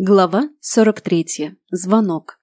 Глава 43. Звонок.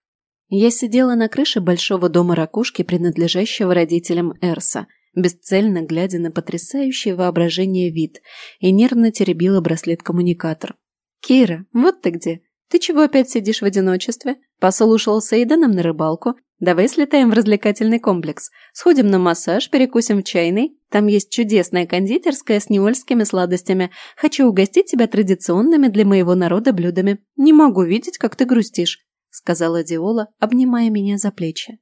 Я сидела на крыше большого дома ракушки, принадлежащего родителям Эрса, бесцельно глядя на потрясающий воображение вид, и нервно теребила браслет-коммуникатор. «Кира, вот ты где! Ты чего опять сидишь в одиночестве? Посол ушел с Эйданом на рыбалку. Давай слетаем в развлекательный комплекс. Сходим на массаж, перекусим в чайной. Там есть чудесная кондитерская с неольскими сладостями. Хочу угостить тебя традиционными для моего народа блюдами. Не могу видеть, как ты грустишь», — сказала Диола, обнимая меня за плечи.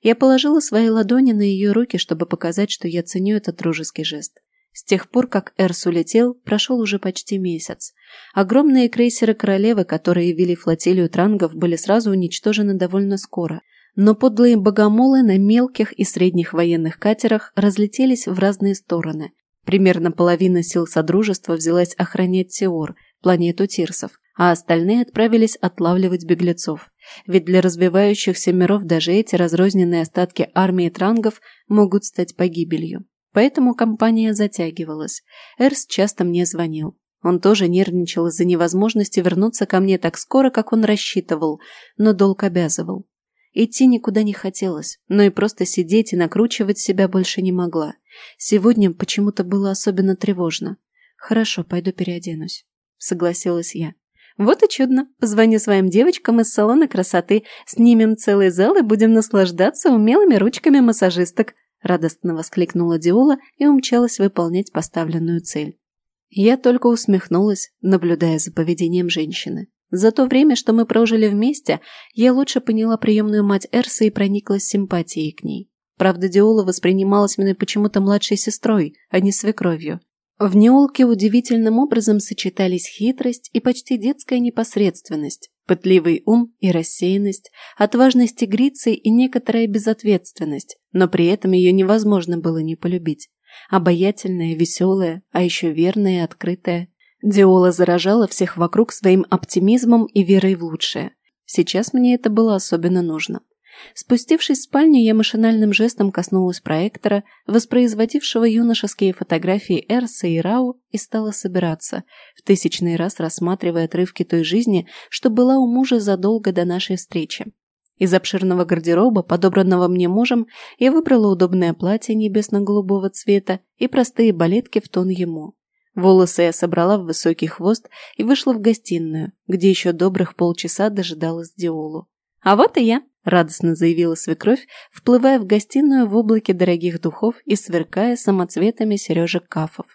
Я положила свои ладони на ее руки, чтобы показать, что я ценю этот дружеский жест. С тех пор, как Эрс улетел, прошел уже почти месяц. Огромные крейсеры королевы, которые вели флотилию трангов, были сразу уничтожены довольно скоро. Но подлые богомолы на мелких и средних военных катерах разлетелись в разные стороны. Примерно половина сил Содружества взялась охранять Теор, планету Тирсов, а остальные отправились отлавливать беглецов. Ведь для развивающихся миров даже эти разрозненные остатки армии трангов могут стать погибелью. Поэтому компания затягивалась. Эрс часто мне звонил. Он тоже нервничал из-за невозможности вернуться ко мне так скоро, как он рассчитывал, но долг обязывал. Идти никуда не хотелось, но и просто сидеть и накручивать себя больше не могла. Сегодня почему-то было особенно тревожно. «Хорошо, пойду переоденусь», — согласилась я. «Вот и чудно. Позвоню своим девочкам из салона красоты, снимем целый зал и будем наслаждаться умелыми ручками массажисток», радостно воскликнула Диола и умчалась выполнять поставленную цель. Я только усмехнулась, наблюдая за поведением женщины. За то время, что мы прожили вместе, я лучше поняла приемную мать Эрсы и прониклась симпатией к ней. Правда, Диола воспринималась мной почему-то младшей сестрой, а не свекровью. В неолке удивительным образом сочетались хитрость и почти детская непосредственность, пытливый ум и рассеянность, отважность тигрицы и некоторая безответственность, но при этом ее невозможно было не полюбить. Обаятельная, веселая, а еще верная и открытая. Диола заражала всех вокруг своим оптимизмом и верой в лучшее. Сейчас мне это было особенно нужно. Спустившись в спальню, я машинальным жестом коснулась проектора, воспроизводившего юношеские фотографии Эрса и Рау, и стала собираться, в тысячный раз рассматривая отрывки той жизни, что была у мужа задолго до нашей встречи. Из обширного гардероба, подобранного мне мужем, я выбрала удобное платье небесно-голубого цвета и простые балетки в тон ему. Волосы я собрала в высокий хвост и вышла в гостиную, где еще добрых полчаса дожидалась Диолу. «А вот и я!» – радостно заявила свекровь, вплывая в гостиную в облаке дорогих духов и сверкая самоцветами сережек кафов.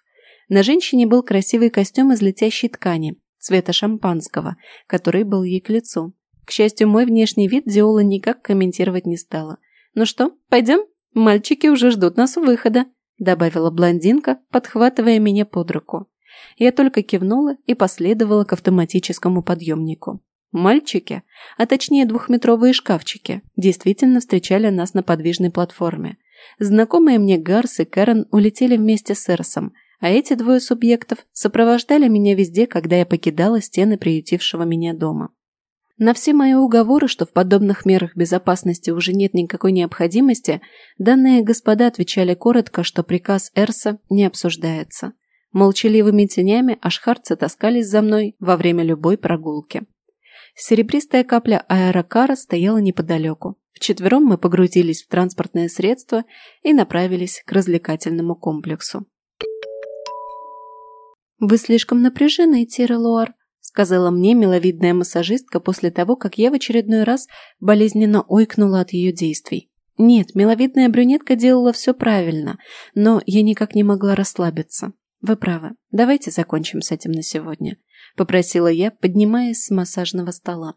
На женщине был красивый костюм из летящей ткани, цвета шампанского, который был ей к лицу. К счастью, мой внешний вид Диола никак комментировать не стала. «Ну что, пойдем? Мальчики уже ждут нас у выхода», – добавила блондинка, подхватывая меня под руку. Я только кивнула и последовала к автоматическому подъемнику. Мальчики, а точнее двухметровые шкафчики, действительно встречали нас на подвижной платформе. Знакомые мне Гарс и Кэрон улетели вместе с Эрсом, а эти двое субъектов сопровождали меня везде, когда я покидала стены приютившего меня дома. На все мои уговоры, что в подобных мерах безопасности уже нет никакой необходимости, данные господа отвечали коротко, что приказ Эрса не обсуждается. Молчаливыми тенями ашхарцы таскались за мной во время любой прогулки. Серебристая капля аэрокара стояла неподалеку. Вчетвером мы погрузились в транспортное средство и направились к развлекательному комплексу. «Вы слишком напряжены, Тира Луар», сказала мне миловидная массажистка после того, как я в очередной раз болезненно ойкнула от ее действий. Нет, миловидная брюнетка делала все правильно, но я никак не могла расслабиться. Вы правы, давайте закончим с этим на сегодня, попросила я, поднимаясь с массажного стола.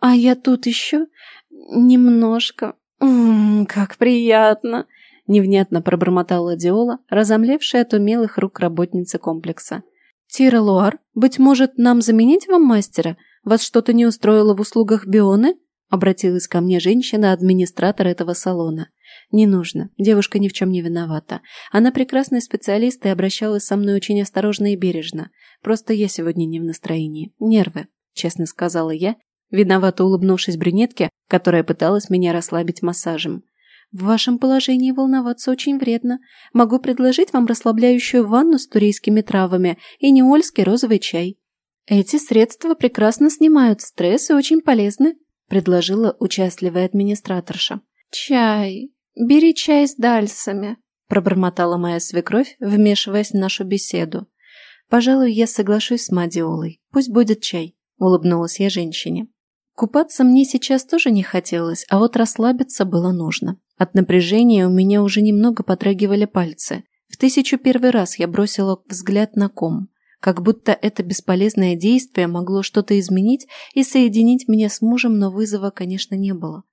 А я тут еще немножко... М -м, как приятно! Невнятно пробормотала Диола, разомлевшая от умелых рук работницы комплекса. «Тира Луар, быть может, нам заменить вам мастера? Вас что-то не устроило в услугах Бионы?» Обратилась ко мне женщина-администратор этого салона. «Не нужно. Девушка ни в чем не виновата. Она прекрасный специалист и обращалась со мной очень осторожно и бережно. Просто я сегодня не в настроении. Нервы», — честно сказала я, виновато улыбнувшись брюнетке, которая пыталась меня расслабить массажем. В вашем положении волноваться очень вредно. Могу предложить вам расслабляющую ванну с турейскими травами и неольский розовый чай. Эти средства прекрасно снимают стресс и очень полезны, предложила участливая администраторша. Чай. Бери чай с дальсами, пробормотала моя свекровь, вмешиваясь в нашу беседу. Пожалуй, я соглашусь с Мадиолой. Пусть будет чай, улыбнулась я женщине. Купаться мне сейчас тоже не хотелось, а вот расслабиться было нужно. От напряжения у меня уже немного подрагивали пальцы. В тысячу первый раз я бросила взгляд на ком. Как будто это бесполезное действие могло что-то изменить и соединить меня с мужем, но вызова, конечно, не было.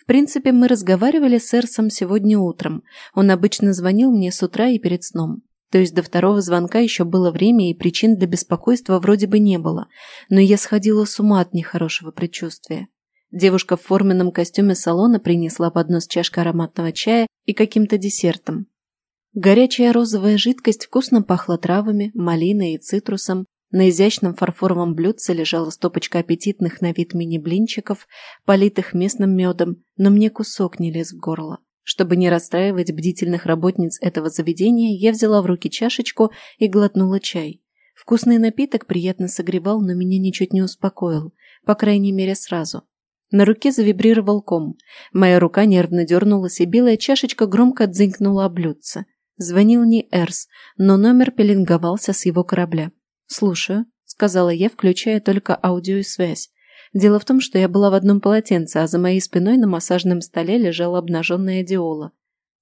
В принципе, мы разговаривали с Эрсом сегодня утром. Он обычно звонил мне с утра и перед сном. То есть до второго звонка еще было время и причин для беспокойства вроде бы не было. Но я сходила с ума от нехорошего предчувствия. Девушка в форменном костюме салона принесла поднос чашка ароматного чая и каким-то десертом. Горячая розовая жидкость вкусно пахла травами, малиной и цитрусом. На изящном фарфоровом блюдце лежала стопочка аппетитных на вид мини-блинчиков, политых местным медом, но мне кусок не лез в горло. Чтобы не расстраивать бдительных работниц этого заведения, я взяла в руки чашечку и глотнула чай. Вкусный напиток приятно согревал, но меня ничуть не успокоил, по крайней мере сразу. На руке завибрировал ком. Моя рука нервно дернулась, и белая чашечка громко дзынькнула о блюдце. Звонил не Эрс, но номер пеленговался с его корабля. «Слушаю», — сказала я, включая только аудио и связь. Дело в том, что я была в одном полотенце, а за моей спиной на массажном столе лежала обнаженная Диола.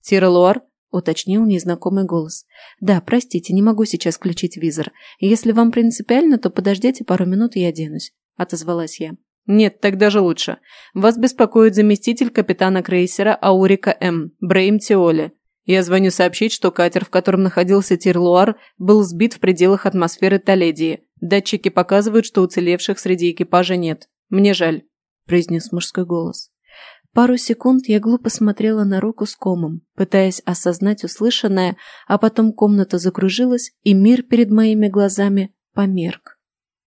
«Тиралуар?» — уточнил незнакомый голос. «Да, простите, не могу сейчас включить визор. Если вам принципиально, то подождите пару минут, и я оденусь», — отозвалась я. «Нет, так даже лучше. Вас беспокоит заместитель капитана крейсера Аурика М. Брейм Теоли. Я звоню сообщить, что катер, в котором находился Тирлуар, был сбит в пределах атмосферы Толедии. Датчики показывают, что уцелевших среди экипажа нет. Мне жаль», – произнес мужской голос. Пару секунд я глупо смотрела на руку с комом, пытаясь осознать услышанное, а потом комната закружилась, и мир перед моими глазами померк.